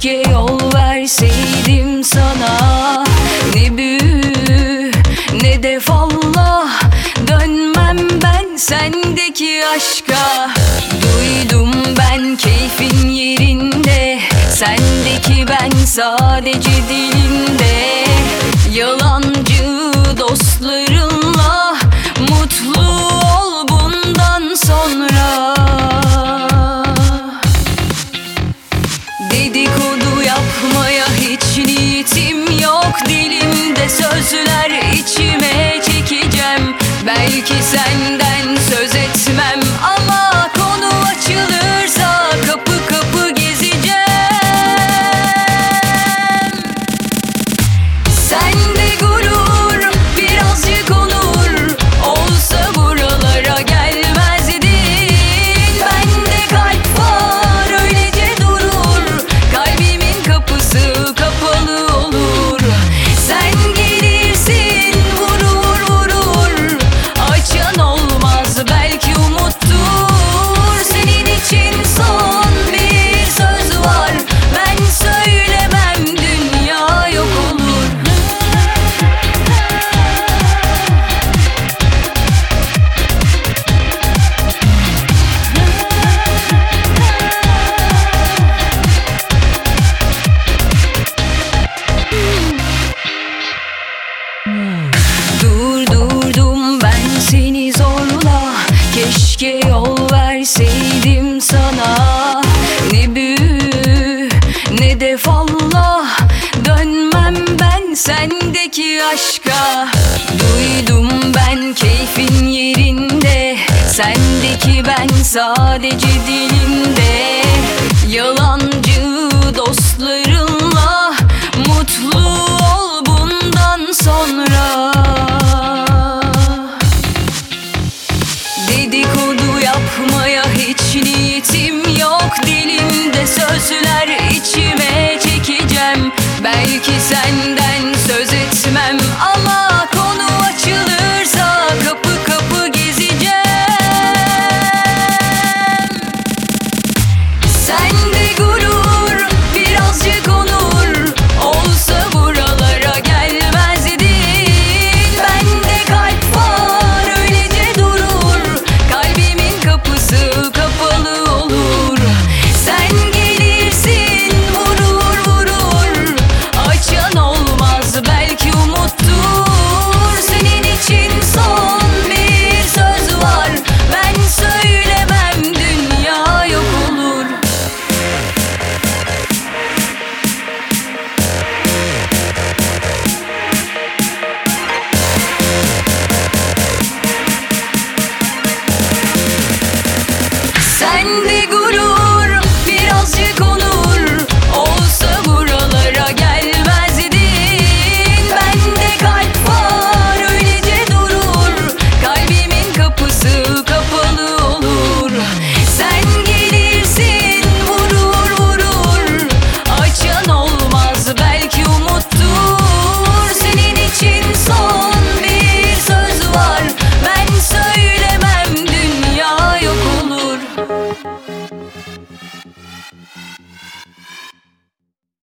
Keşke yol verseydim sana. Ne büyü ne de falla. Dönmem ben sendeki aşka. Duydum ben keyfin yerinde. Sendeki ben sadece dilinde. Yalancı Yapmaya hiç niyetim yok. Dilimde sözler içime çekeceğim. Belki senden söz etmem. ama Keşke yol verseydim sana. Ne büyü ne de falla. Dönmem ben sendeki aşka. Duydum ben keyfin yerinde. Sendeki ben sadece dilinde Yalancı dostlarınla Aman